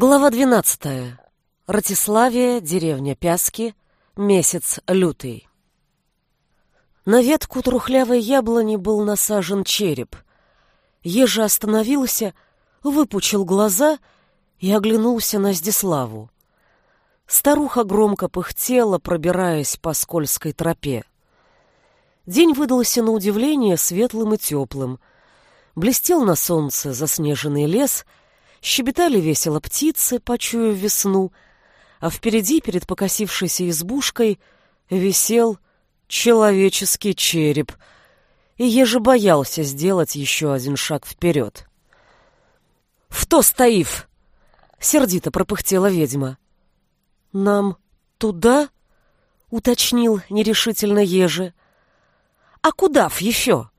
Глава 12. Ратиславия, деревня Пяски, месяц лютый. На ветку трухлявой яблони был насажен череп. Ежа остановился, выпучил глаза и оглянулся на Здиславу. Старуха громко пыхтела, пробираясь по скользкой тропе. День выдался на удивление светлым и теплым. Блестел на солнце заснеженный лес — Щебетали весело птицы, почуяв весну, а впереди, перед покосившейся избушкой, висел человеческий череп, и еже боялся сделать еще один шаг вперед. «В то стоив!» — сердито пропыхтела ведьма. «Нам туда?» — уточнил нерешительно еже. «А куда в еще?»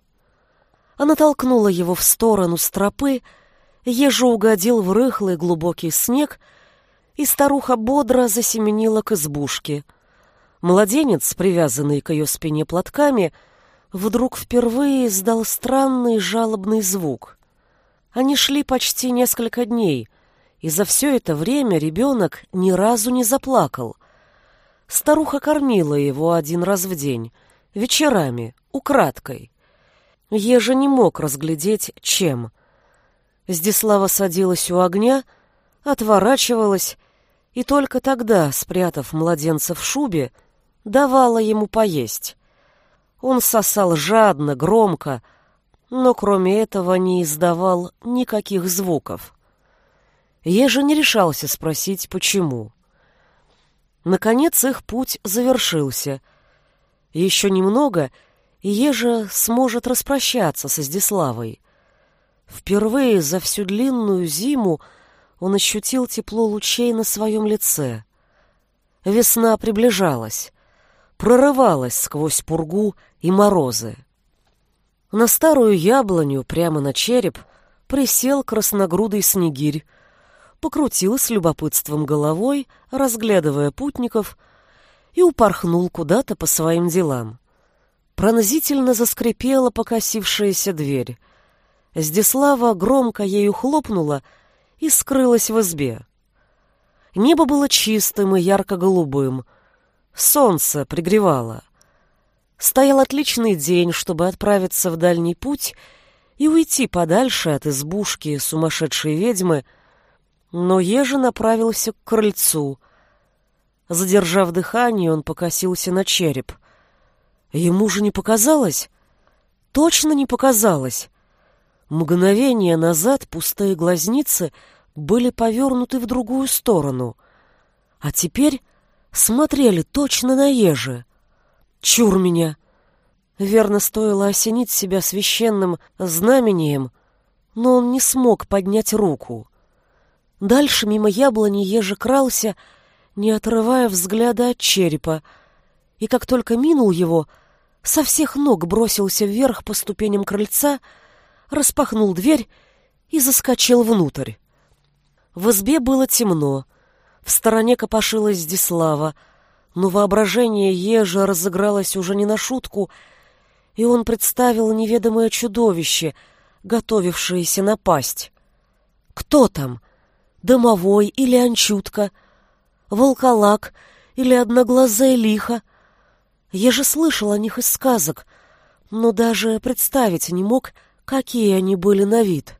Она толкнула его в сторону с тропы, Ежу угодил в рыхлый глубокий снег, и старуха бодро засеменила к избушке. Младенец, привязанный к ее спине платками, вдруг впервые издал странный жалобный звук. Они шли почти несколько дней, и за все это время ребенок ни разу не заплакал. Старуха кормила его один раз в день, вечерами, украдкой. Ежа не мог разглядеть, чем — Здислава садилась у огня, отворачивалась и только тогда, спрятав младенца в шубе, давала ему поесть. Он сосал жадно, громко, но кроме этого не издавал никаких звуков. Еже не решался спросить, почему. Наконец их путь завершился. Еще немного, и Ежа сможет распрощаться со Здиславой — Впервые за всю длинную зиму он ощутил тепло лучей на своем лице. Весна приближалась, прорывалась сквозь пургу и морозы. На старую яблоню прямо на череп присел красногрудый снегирь, покрутил с любопытством головой, разглядывая путников, и упорхнул куда-то по своим делам. Пронзительно заскрипела покосившаяся дверь. Здислава громко ею хлопнула и скрылась в избе. Небо было чистым и ярко-голубым. Солнце пригревало. Стоял отличный день, чтобы отправиться в дальний путь и уйти подальше от избушки сумасшедшей ведьмы, но Ежи направился к крыльцу. Задержав дыхание, он покосился на череп. Ему же не показалось? Точно не показалось. Мгновение назад пустые глазницы были повернуты в другую сторону, а теперь смотрели точно на еже. Чур меня! Верно стоило осенить себя священным знамением, но он не смог поднять руку. Дальше мимо яблони еже крался, не отрывая взгляда от черепа, и как только минул его, со всех ног бросился вверх по ступеням крыльца — распахнул дверь и заскочил внутрь. В избе было темно. В стороне копошилась Здислава, но воображение ежа разыгралось уже не на шутку, и он представил неведомое чудовище, готовившееся напасть. Кто там? Домовой или анчутка? Волколак или одноглазая лиха? Я же слышал о них из сказок, но даже представить не мог, Какие они были на вид!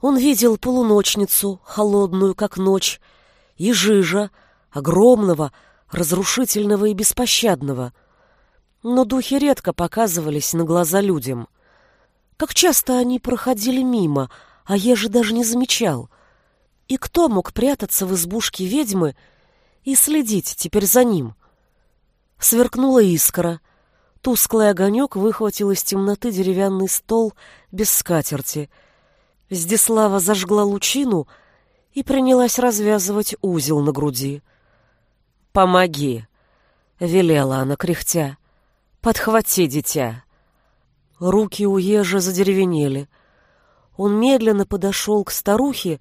Он видел полуночницу, холодную, как ночь, и жижа, огромного, разрушительного и беспощадного. Но духи редко показывались на глаза людям. Как часто они проходили мимо, а я же даже не замечал. И кто мог прятаться в избушке ведьмы и следить теперь за ним? Сверкнула искра, Тусклый огонек выхватил из темноты деревянный стол без скатерти. Здислава зажгла лучину и принялась развязывать узел на груди. «Помоги!» — велела она, кряхтя. «Подхвати, дитя!» Руки у ежа задеревенели. Он медленно подошел к старухе,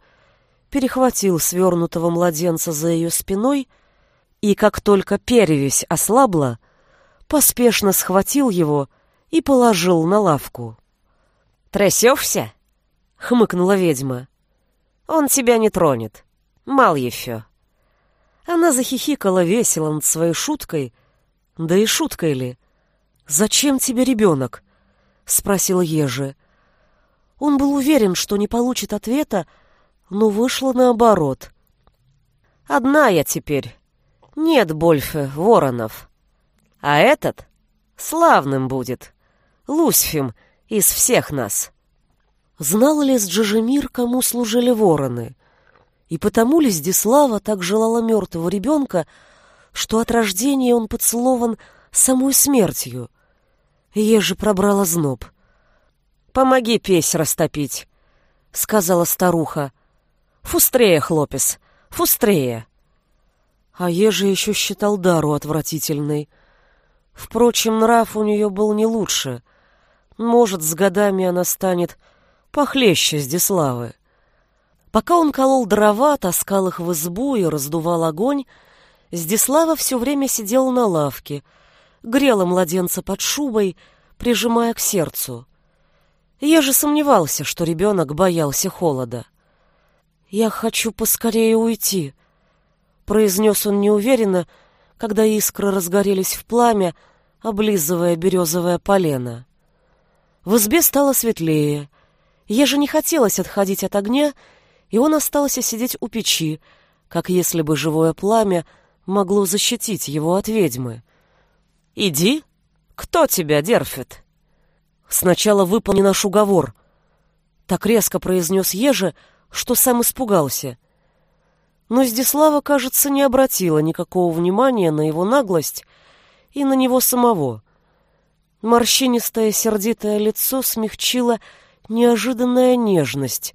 перехватил свернутого младенца за ее спиной, и как только перевесь ослабла, поспешно схватил его и положил на лавку. «Трясешься?» — хмыкнула ведьма. «Он тебя не тронет. Мал еще. Она захихикала весело над своей шуткой. Да и шуткой ли? «Зачем тебе ребенок?» — спросил Ежи. Он был уверен, что не получит ответа, но вышло наоборот. «Одна я теперь. Нет больше воронов. А этот славным будет. Лусфим из всех нас». Знал ли Сджижемир, кому служили вороны? И потому ли Здислава так желала мертвого ребенка, что от рождения он поцелован самой смертью? Еже пробрала зноб. «Помоги песь растопить», — сказала старуха. «Фустрея, хлопец, фустрея». А Ежи еще считал Дару отвратительной. Впрочем, нрав у нее был не лучше. Может, с годами она станет похлеще Здиславы. Пока он колол дрова, таскал их в избу и раздувал огонь, Здислава все время сидела на лавке, грела младенца под шубой, прижимая к сердцу. Я же сомневался, что ребенок боялся холода. «Я хочу поскорее уйти», — произнес он неуверенно, когда искры разгорелись в пламя, облизывая березовое полено. В избе стало светлее. Еже не хотелось отходить от огня, и он остался сидеть у печи, как если бы живое пламя могло защитить его от ведьмы. «Иди! Кто тебя дерфит?» «Сначала выполни наш уговор», — так резко произнес Еже, что сам испугался. Но Здислава, кажется, не обратила никакого внимания на его наглость и на него самого. Морщинистое сердитое лицо смягчило неожиданная нежность,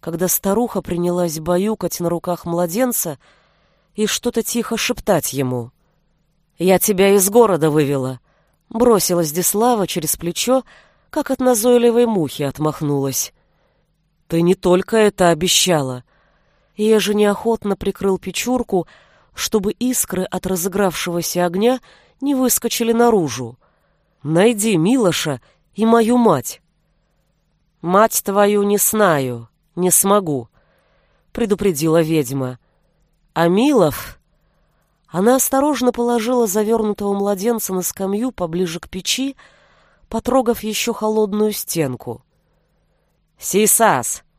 когда старуха принялась баюкать на руках младенца и что-то тихо шептать ему. «Я тебя из города вывела», — бросилась Дислава через плечо, как от назойливой мухи отмахнулась. «Ты не только это обещала». Я же неохотно прикрыл печурку, чтобы искры от разыгравшегося огня не выскочили наружу. «Найди Милоша и мою мать». «Мать твою не знаю, не смогу», — предупредила ведьма. «А Милов...» Она осторожно положила завернутого младенца на скамью поближе к печи, потрогав еще холодную стенку. «Сейсас!» —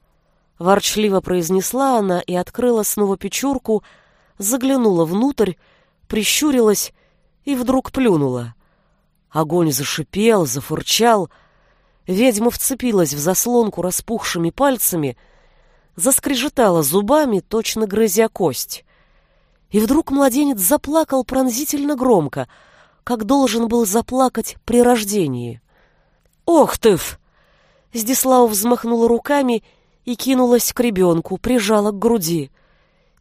ворчливо произнесла она и открыла снова печурку, заглянула внутрь, прищурилась и вдруг плюнула. Огонь зашипел, зафурчал — Ведьма вцепилась в заслонку распухшими пальцами, заскрежетала зубами, точно грызя кость. И вдруг младенец заплакал пронзительно громко, как должен был заплакать при рождении. «Ох ты! Здислава взмахнула руками и кинулась к ребенку, прижала к груди.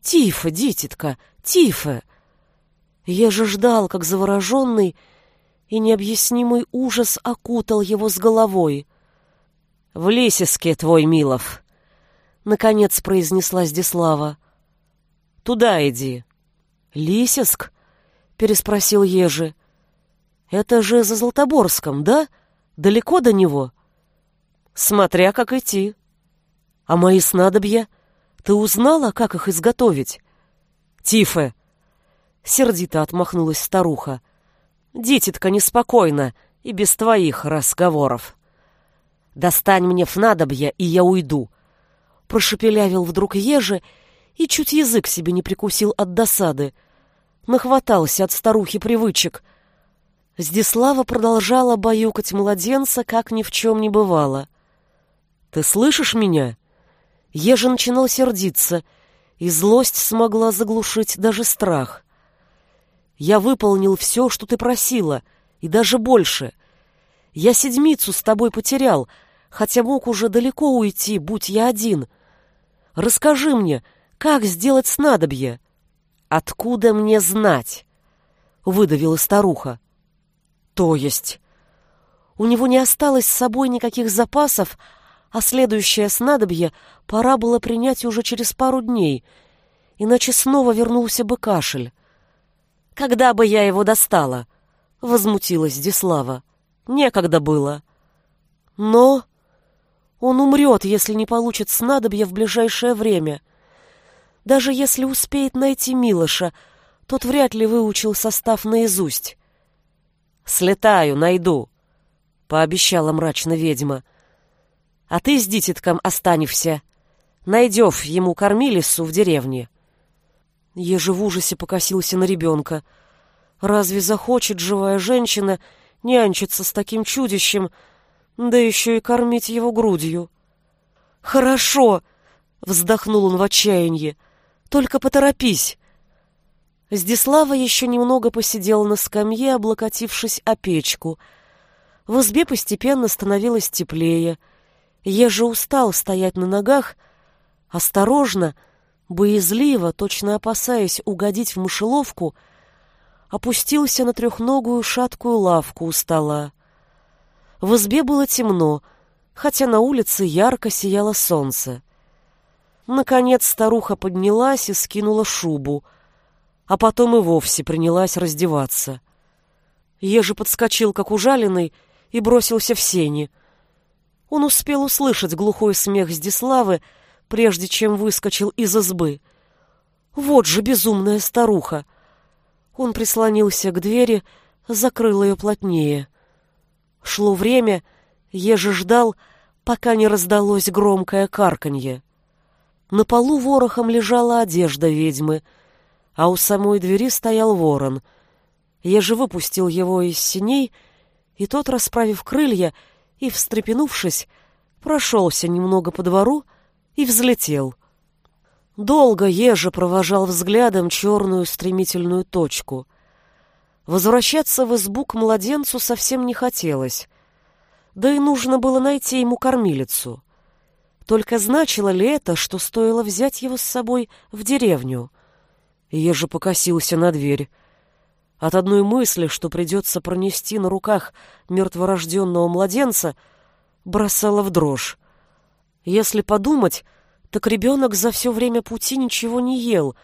«Тифа, дитятка, Тифа!» Я же ждал, как завороженный, и необъяснимый ужас окутал его с головой. «В Лисиске твой, Милов!» — наконец произнесла Здислава. «Туда иди». «Лисиск?» — переспросил Ежи. «Это же за Златоборском, да? Далеко до него?» «Смотря как идти». «А мои снадобья? Ты узнала, как их изготовить?» «Тифе!» — сердито отмахнулась старуха. Дитятка неспокойно и без твоих разговоров. Достань мне фнадобья, и я уйду. Прошепелявил вдруг еже и чуть язык себе не прикусил от досады. Нахватался от старухи привычек. Здислава продолжала баюкать младенца, как ни в чем не бывало. «Ты слышишь меня?» Ежа начинал сердиться, и злость смогла заглушить даже страх. Я выполнил все, что ты просила, и даже больше. Я седмицу с тобой потерял, хотя мог уже далеко уйти, будь я один. Расскажи мне, как сделать снадобье? Откуда мне знать? Выдавила старуха. То есть... У него не осталось с собой никаких запасов, а следующее снадобье пора было принять уже через пару дней, иначе снова вернулся бы кашель. Когда бы я его достала? Возмутилась Дислава. Некогда было. Но он умрет, если не получит снадобья в ближайшее время. Даже если успеет найти Милоша, тот вряд ли выучил состав наизусть. «Слетаю, найду», — пообещала мрачно ведьма. «А ты с дитятком останешься. Найдев ему кормилицу в деревне». Еже в ужасе покосился на ребенка. Разве захочет живая женщина нянчиться с таким чудищем, да еще и кормить его грудью? «Хорошо!» — вздохнул он в отчаянии. «Только поторопись!» Здислава еще немного посидела на скамье, облокотившись о печку. В избе постепенно становилось теплее. Еже устал стоять на ногах, осторожно, боязливо, точно опасаясь угодить в мышеловку, опустился на трехногую шаткую лавку у стола. В избе было темно, хотя на улице ярко сияло солнце. Наконец старуха поднялась и скинула шубу, а потом и вовсе принялась раздеваться. Ежи подскочил, как ужаленный, и бросился в сени. Он успел услышать глухой смех Здиславы, прежде чем выскочил из избы. Вот же безумная старуха! Он прислонился к двери, закрыл ее плотнее. Шло время, еже ждал, пока не раздалось громкое карканье. На полу ворохом лежала одежда ведьмы, а у самой двери стоял ворон. Еже выпустил его из синей, и тот, расправив крылья и встрепенувшись, прошелся немного по двору, и взлетел. Долго Ежи провожал взглядом черную стремительную точку. Возвращаться в избу к младенцу совсем не хотелось. Да и нужно было найти ему кормилицу. Только значило ли это, что стоило взять его с собой в деревню? Ежи покосился на дверь. От одной мысли, что придется пронести на руках мертворожденного младенца, бросало в дрожь. Если подумать, так ребенок за все время пути ничего не ел,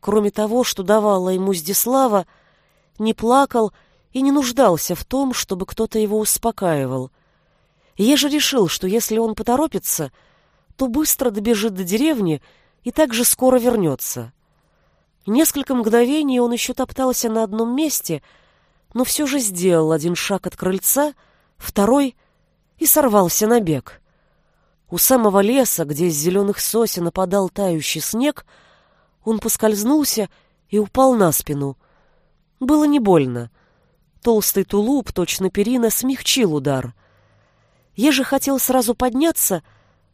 кроме того, что давала ему Здислава, не плакал и не нуждался в том, чтобы кто-то его успокаивал. Еже решил, что если он поторопится, то быстро добежит до деревни и так же скоро вернется. Несколько мгновений он еще топтался на одном месте, но все же сделал один шаг от крыльца, второй — и сорвался на бег. У самого леса, где из зеленых сосен опадал тающий снег, он поскользнулся и упал на спину. Было не больно. Толстый тулуп, точно перина, смягчил удар. Еже хотел сразу подняться,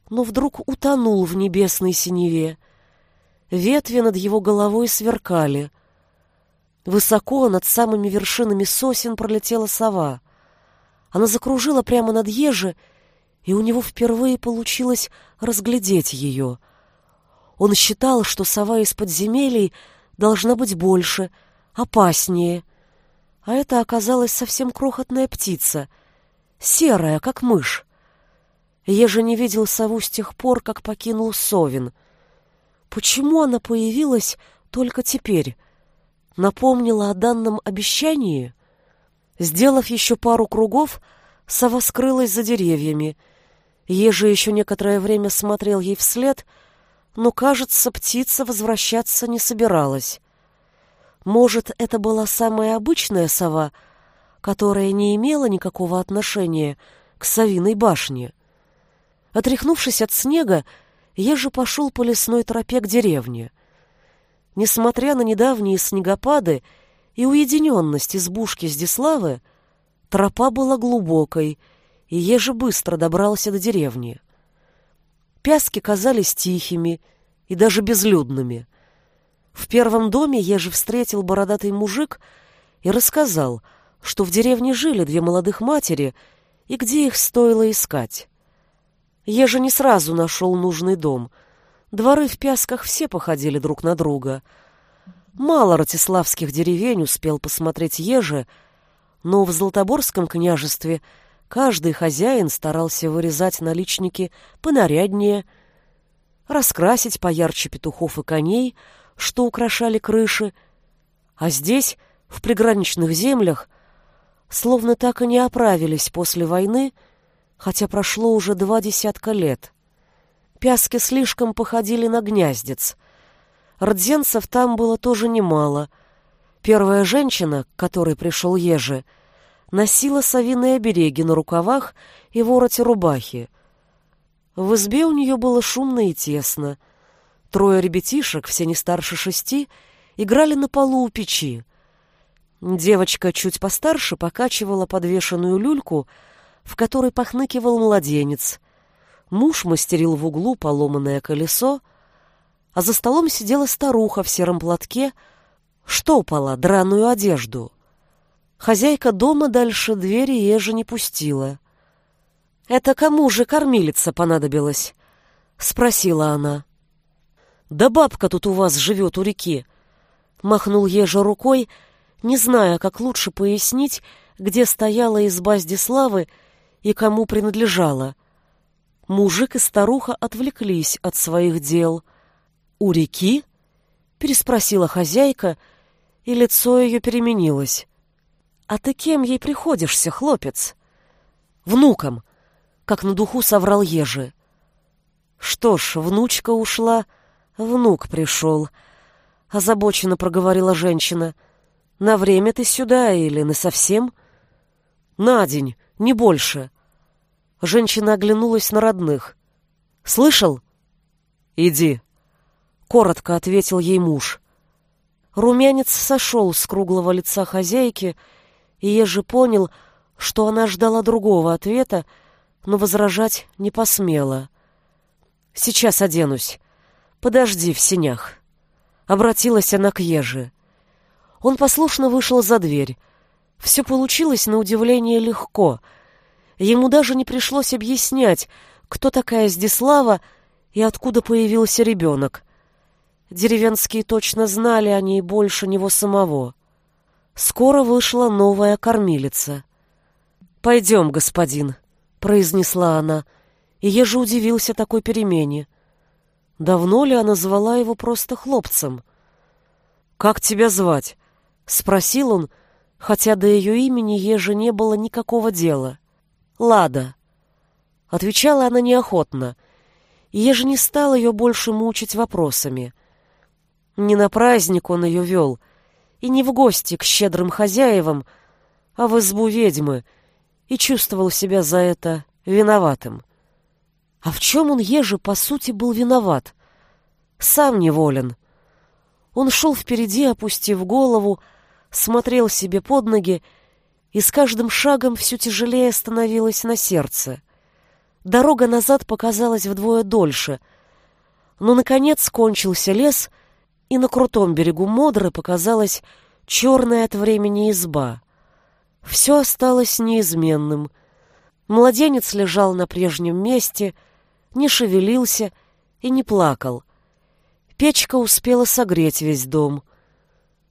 но вдруг утонул в небесной синеве. Ветви над его головой сверкали. Высоко над самыми вершинами сосен пролетела сова. Она закружила прямо над Еже и у него впервые получилось разглядеть ее. Он считал, что сова из подземелий должна быть больше, опаснее, а это оказалась совсем крохотная птица, серая, как мышь. Еже не видел сову с тех пор, как покинул Совин. Почему она появилась только теперь? Напомнила о данном обещании? Сделав еще пару кругов, сова скрылась за деревьями — Ежи еще некоторое время смотрел ей вслед, но, кажется, птица возвращаться не собиралась. Может, это была самая обычная сова, которая не имела никакого отношения к совиной башне. Отряхнувшись от снега, Ежи пошел по лесной тропе к деревне. Несмотря на недавние снегопады и уединенность избушки Здиславы, тропа была глубокой — и еже быстро добрался до деревни. Пяски казались тихими и даже безлюдными. В первом доме еже встретил бородатый мужик и рассказал, что в деревне жили две молодых матери и где их стоило искать. Еже не сразу нашел нужный дом. Дворы в Пясках все походили друг на друга. Мало ратиславских деревень успел посмотреть Еже, но в Златоборском княжестве – Каждый хозяин старался вырезать наличники понаряднее, раскрасить поярче петухов и коней, что украшали крыши, а здесь, в приграничных землях, словно так и не оправились после войны, хотя прошло уже два десятка лет. Пяски слишком походили на гнездец. Рдзенцев там было тоже немало. Первая женщина, к которой пришел Ежи, носила совиные обереги на рукавах и вороте рубахи. В избе у нее было шумно и тесно. Трое ребятишек, все не старше шести, играли на полу у печи. Девочка чуть постарше покачивала подвешенную люльку, в которой похныкивал младенец. Муж мастерил в углу поломанное колесо, а за столом сидела старуха в сером платке, штопала драную одежду. Хозяйка дома дальше двери еже не пустила. «Это кому же кормилица понадобилась?» — спросила она. «Да бабка тут у вас живет у реки», — махнул ежа рукой, не зная, как лучше пояснить, где стояла изба Здиславы и кому принадлежала. Мужик и старуха отвлеклись от своих дел — «У реки?» — переспросила хозяйка, и лицо ее переменилось. «А ты кем ей приходишься, хлопец?» «Внуком», — как на духу соврал Ежи. «Что ж, внучка ушла, внук пришел», — озабоченно проговорила женщина. «На время ты сюда или на совсем?» «На день, не больше». Женщина оглянулась на родных. «Слышал?» «Иди», коротко ответил ей муж. Румянец сошел с круглого лица хозяйки, и Ежи понял, что она ждала другого ответа, но возражать не посмела. «Сейчас оденусь. Подожди в синях». Обратилась она к Еже. Он послушно вышел за дверь. Все получилось на удивление легко. Ему даже не пришлось объяснять, кто такая Здислава и откуда появился ребенок. Деревенские точно знали о ней больше него самого. Скоро вышла новая кормилица. «Пойдем, господин», — произнесла она, и я же удивился такой перемене. Давно ли она звала его просто хлопцем? «Как тебя звать?» — спросил он, хотя до ее имени еже не было никакого дела. «Лада». Отвечала она неохотно, еже не стал ее больше мучить вопросами. Не на праздник он ее вел, и не в гости к щедрым хозяевам, а в избу ведьмы, и чувствовал себя за это виноватым. А в чем он, еже, по сути, был виноват? Сам неволен. Он шел впереди, опустив голову, смотрел себе под ноги, и с каждым шагом все тяжелее становилось на сердце. Дорога назад показалась вдвое дольше, но, наконец, кончился лес — и на крутом берегу Модры показалась черная от времени изба. Все осталось неизменным. Младенец лежал на прежнем месте, не шевелился и не плакал. Печка успела согреть весь дом.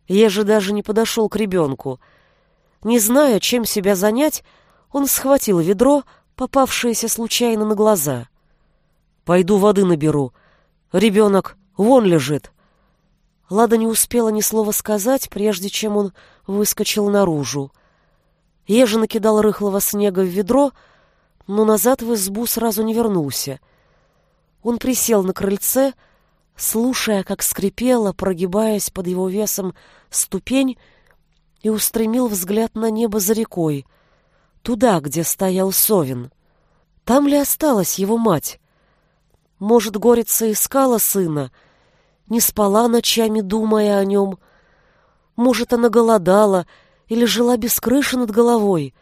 Еже даже не подошел к ребенку. Не зная, чем себя занять, он схватил ведро, попавшееся случайно на глаза. «Пойду воды наберу. Ребенок вон лежит». Лада не успела ни слова сказать, прежде чем он выскочил наружу. Ежи накидал рыхлого снега в ведро, но назад в избу сразу не вернулся. Он присел на крыльце, слушая, как скрипела, прогибаясь под его весом ступень, и устремил взгляд на небо за рекой, туда, где стоял Совин. Там ли осталась его мать? Может, Горица искала сына — не спала ночами, думая о нем. Может, она голодала или жила без крыши над головой.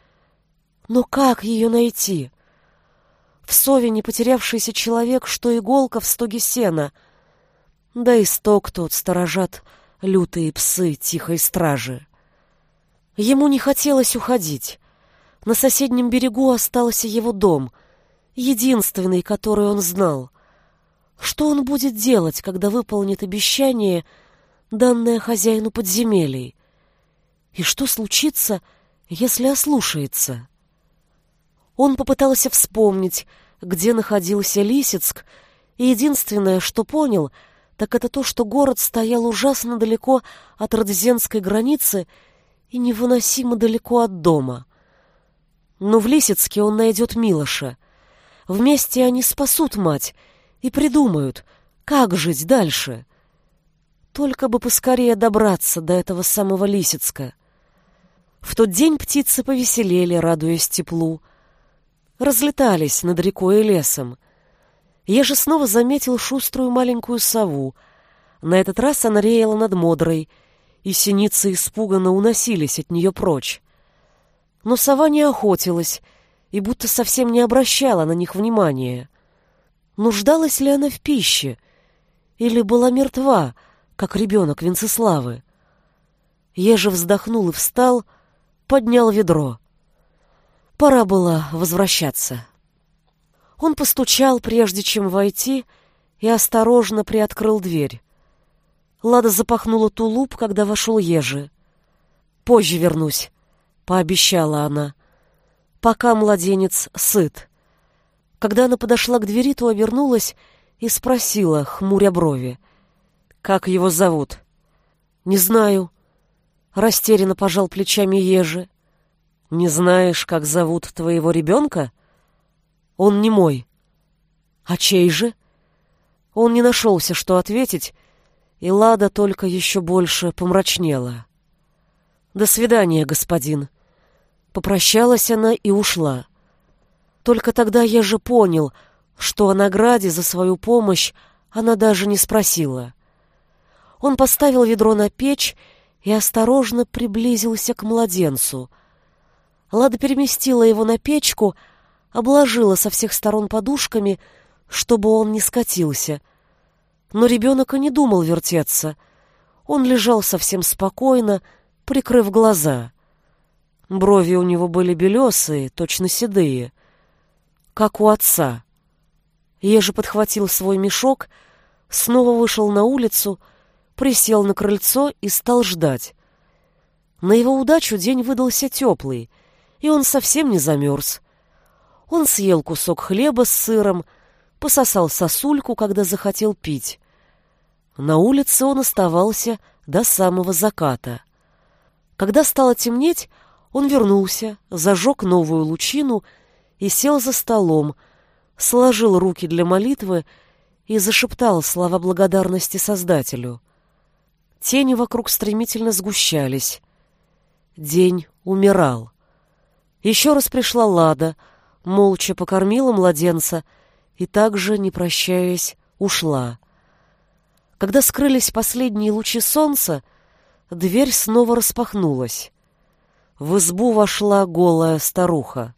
Но как ее найти? В сове не потерявшийся человек, что иголка в стоге сена. Да и сток тот сторожат лютые псы тихой стражи. Ему не хотелось уходить. На соседнем берегу остался его дом, единственный, который он знал — что он будет делать, когда выполнит обещание, данное хозяину подземелий? И что случится, если ослушается? Он попытался вспомнить, где находился Лисицк, и единственное, что понял, так это то, что город стоял ужасно далеко от родзенской границы и невыносимо далеко от дома. Но в Лисицке он найдет Милоша. Вместе они спасут мать — и придумают, как жить дальше. Только бы поскорее добраться до этого самого Лисицка. В тот день птицы повеселели, радуясь теплу. Разлетались над рекой и лесом. Я же снова заметил шуструю маленькую сову. На этот раз она реяла над Модрой, и синицы испуганно уносились от нее прочь. Но сова не охотилась и будто совсем не обращала на них внимания. Нуждалась ли она в пище? Или была мертва, как ребенок Венцеславы? Еже вздохнул и встал, поднял ведро. Пора было возвращаться. Он постучал, прежде чем войти, и осторожно приоткрыл дверь. Лада запахнула тулуп, когда вошел Ежи. «Позже вернусь», — пообещала она. «Пока младенец сыт». Когда она подошла к двери, то обернулась и спросила, хмуря брови. «Как его зовут?» «Не знаю». Растерянно пожал плечами Ежи. «Не знаешь, как зовут твоего ребенка?» «Он не мой». «А чей же?» Он не нашелся, что ответить, и Лада только еще больше помрачнела. «До свидания, господин». Попрощалась она и ушла. Только тогда я же понял, что о награде за свою помощь она даже не спросила. Он поставил ведро на печь и осторожно приблизился к младенцу. Лада переместила его на печку, обложила со всех сторон подушками, чтобы он не скатился. Но ребенок и не думал вертеться. Он лежал совсем спокойно, прикрыв глаза. Брови у него были белесые, точно седые как у отца. Ежи подхватил свой мешок, снова вышел на улицу, присел на крыльцо и стал ждать. На его удачу день выдался теплый, и он совсем не замерз. Он съел кусок хлеба с сыром, пососал сосульку, когда захотел пить. На улице он оставался до самого заката. Когда стало темнеть, он вернулся, зажег новую лучину и сел за столом, сложил руки для молитвы и зашептал слова благодарности Создателю. Тени вокруг стремительно сгущались. День умирал. Еще раз пришла Лада, молча покормила младенца и также, не прощаясь, ушла. Когда скрылись последние лучи солнца, дверь снова распахнулась. В избу вошла голая старуха.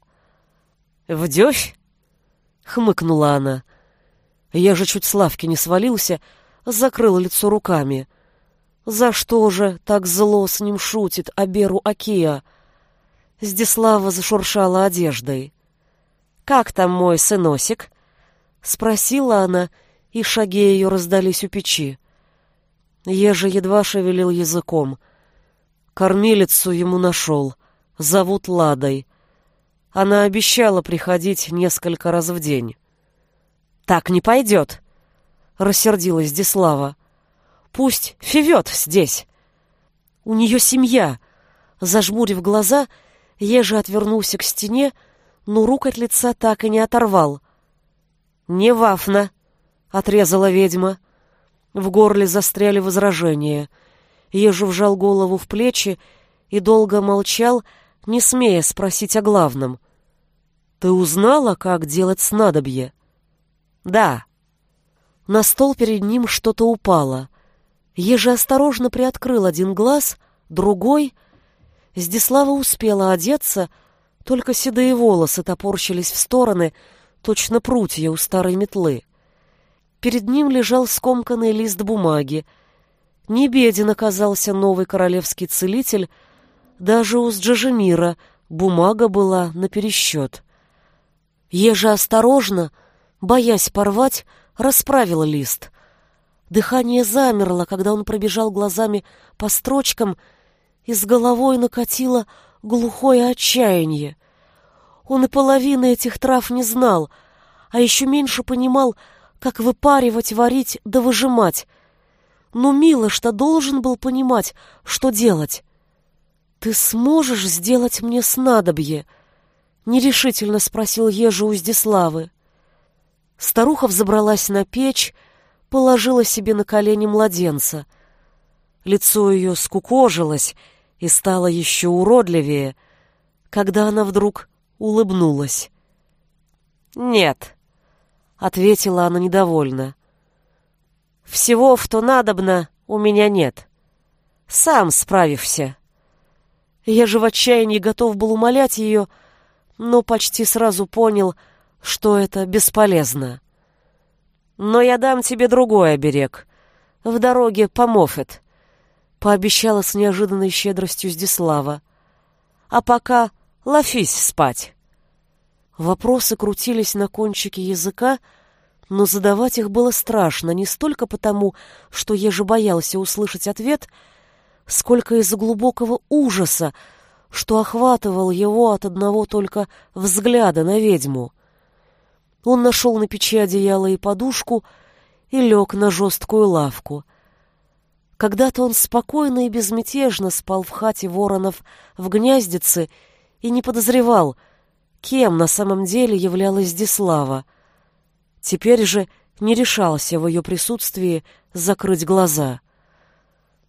«Вдёвь?» — хмыкнула она. Я же чуть с лавки не свалился, закрыл лицо руками. «За что же так зло с ним шутит Аберу Акия?» Здеслава зашуршала одеждой. «Как там мой сыносик?» — спросила она, и шаги ее раздались у печи. Еже едва шевелил языком. Кормилицу ему нашел. Зовут Ладой. Она обещала приходить несколько раз в день. «Так не пойдет», — рассердилась Дислава. «Пусть фивет здесь. У нее семья». Зажмурив глаза, Ежи отвернулся к стене, но рук от лица так и не оторвал. «Не вафна», — отрезала ведьма. В горле застряли возражения. Ежи вжал голову в плечи и долго молчал, — не смея спросить о главном. «Ты узнала, как делать снадобье?» «Да». На стол перед ним что-то упало. Ежи осторожно приоткрыл один глаз, другой. Здислава успела одеться, только седые волосы топорщились в стороны, точно прутья у старой метлы. Перед ним лежал скомканный лист бумаги. Не беден оказался новый королевский целитель, даже у Сджажемира бумага была на пересчет. Ежа осторожно, боясь порвать, расправила лист. Дыхание замерло, когда он пробежал глазами по строчкам, и с головой накатило глухое отчаяние. Он и половины этих трав не знал, а еще меньше понимал, как выпаривать, варить да выжимать. Но Милош-то должен был понимать, что делать. «Ты сможешь сделать мне снадобье?» — нерешительно спросил Ежи у Здиславы. Старуха взобралась на печь, положила себе на колени младенца. Лицо ее скукожилось и стало еще уродливее, когда она вдруг улыбнулась. «Нет», — ответила она недовольно. «Всего, что надобно, у меня нет. Сам справишься». Я же в отчаянии готов был умолять ее, но почти сразу понял, что это бесполезно. «Но я дам тебе другой оберег. В дороге помофет», — пообещала с неожиданной щедростью Здислава. «А пока лафись спать». Вопросы крутились на кончике языка, но задавать их было страшно не столько потому, что Ежи боялся услышать ответ, сколько из-за глубокого ужаса, что охватывал его от одного только взгляда на ведьму. Он нашел на печи одеяло и подушку и лег на жесткую лавку. Когда-то он спокойно и безмятежно спал в хате воронов в гнездице и не подозревал — кем на самом деле являлась Дислава. Теперь же не решался в ее присутствии закрыть глаза.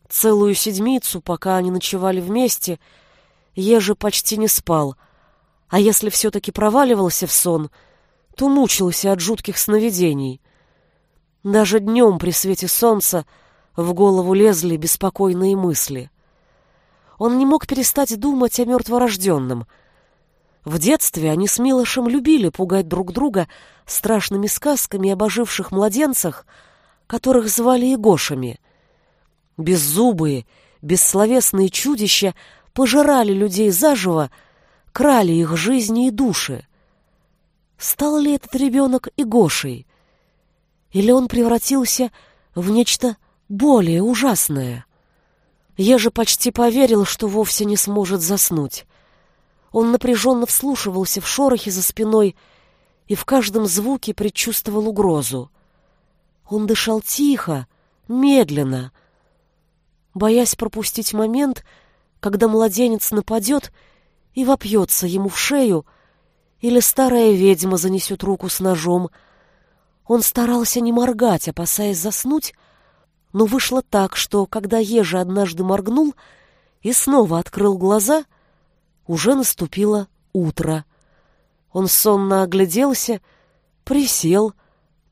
Целую седмицу, пока они ночевали вместе, Ежи почти не спал, а если все-таки проваливался в сон, то мучился от жутких сновидений. Даже днем при свете солнца в голову лезли беспокойные мысли. Он не мог перестать думать о мертворожденном — в детстве они с Милошем любили пугать друг друга страшными сказками об оживших младенцах, которых звали Игошами. Беззубые, бессловесные чудища пожирали людей заживо, крали их жизни и души. Стал ли этот ребенок Игошей? Или он превратился в нечто более ужасное? Я же почти поверил, что вовсе не сможет заснуть. Он напряженно вслушивался в шорохи за спиной и в каждом звуке предчувствовал угрозу. Он дышал тихо, медленно, боясь пропустить момент, когда младенец нападет и вопьется ему в шею, или старая ведьма занесет руку с ножом. Он старался не моргать, опасаясь заснуть, но вышло так, что, когда Ежа однажды моргнул и снова открыл глаза — уже наступило утро. Он сонно огляделся, присел,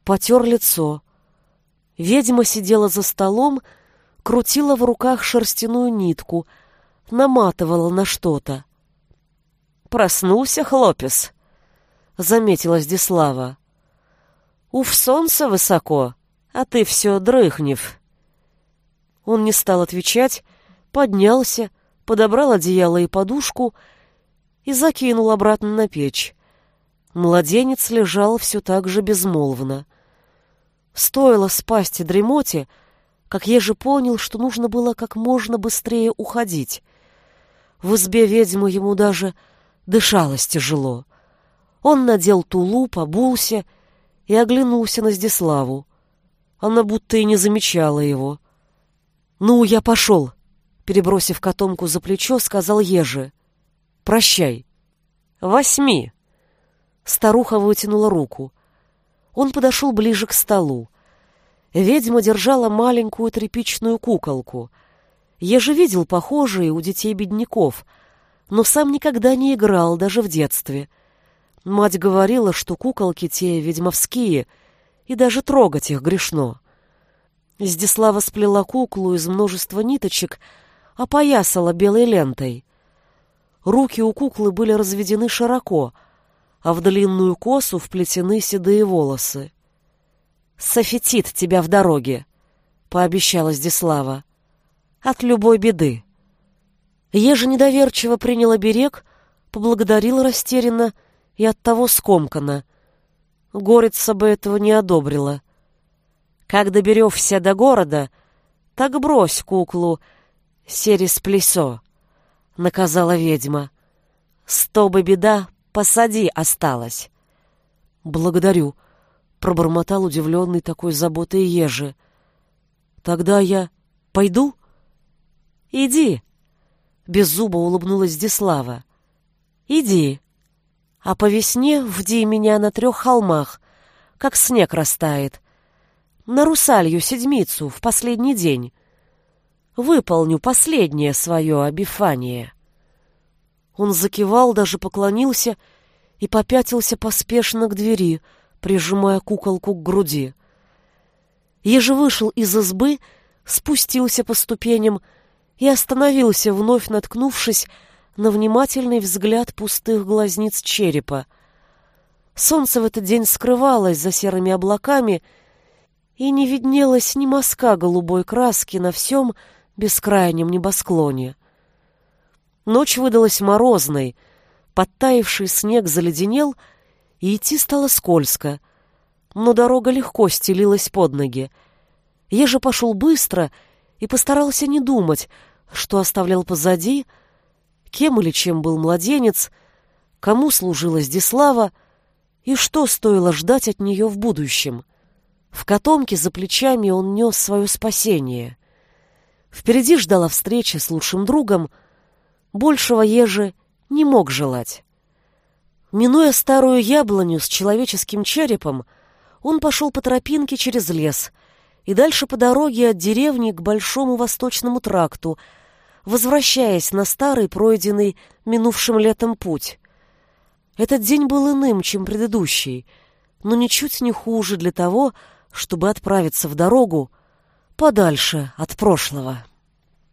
потер лицо. Ведьма сидела за столом, крутила в руках шерстяную нитку, наматывала на что-то. «Проснулся хлопец», — заметила Здислава. «Уф, солнце высоко, а ты все дрыхнев». Он не стал отвечать, поднялся, подобрал одеяло и подушку и закинул обратно на печь. Младенец лежал все так же безмолвно. Стоило спасть дремоте, как я же понял, что нужно было как можно быстрее уходить. В избе ведьмы ему даже дышалось тяжело. Он надел тулуп, обулся и оглянулся на Здиславу. Она будто и не замечала его. «Ну, я пошел!» перебросив котомку за плечо, сказал Ежи. «Прощай». «Восьми». Старуха вытянула руку. Он подошел ближе к столу. Ведьма держала маленькую тряпичную куколку. Я же видел похожие у детей бедняков, но сам никогда не играл, даже в детстве. Мать говорила, что куколки те ведьмовские, и даже трогать их грешно. Здислава сплела куклу из множества ниточек, опоясала белой лентой. Руки у куклы были разведены широко, а в длинную косу вплетены седые волосы. «Софетит тебя в дороге», — пообещала Здислава. «От любой беды». Ежа недоверчиво приняла берег, поблагодарила растерянно и оттого скомканно. Горица бы этого не одобрила. «Как доберешься до города, так брось куклу Серис Плесо, — наказала ведьма. Сто бы беда, посади осталось. Благодарю, — пробормотал удивленный такой заботой ежи. Тогда я пойду? Иди, — беззубо улыбнулась Дислава. Иди, а по весне вди меня на трех холмах, как снег растает, на русалью седмицу в последний день. выполню последнее свое обифание. Он закивал, даже поклонился и попятился поспешно к двери, прижимая куколку к груди. Еже вышел из избы, спустился по ступеням и остановился, вновь наткнувшись на внимательный взгляд пустых глазниц черепа. Солнце в этот день скрывалось за серыми облаками, и не виднелось ни мазка голубой краски на всем бескрайнем небосклоне. Ночь выдалась морозной, подтаивший снег заледенел, и идти стало скользко, но дорога легко стелилась под ноги. Еже пошел быстро и постарался не думать, что оставлял позади, кем или чем был младенец, кому служила Здислава и что стоило ждать от нее в будущем. В котомке за плечами он нес свое спасение. Впереди ждала встреча с лучшим другом, большего Ежи не мог желать. Минуя старую яблоню с человеческим черепом, он пошел по тропинке через лес и дальше по дороге от деревни к большому восточному тракту, возвращаясь на старый пройденный минувшим летом путь. Этот день был иным, чем предыдущий, но ничуть не хуже для того, чтобы отправиться в дорогу подальше от прошлого.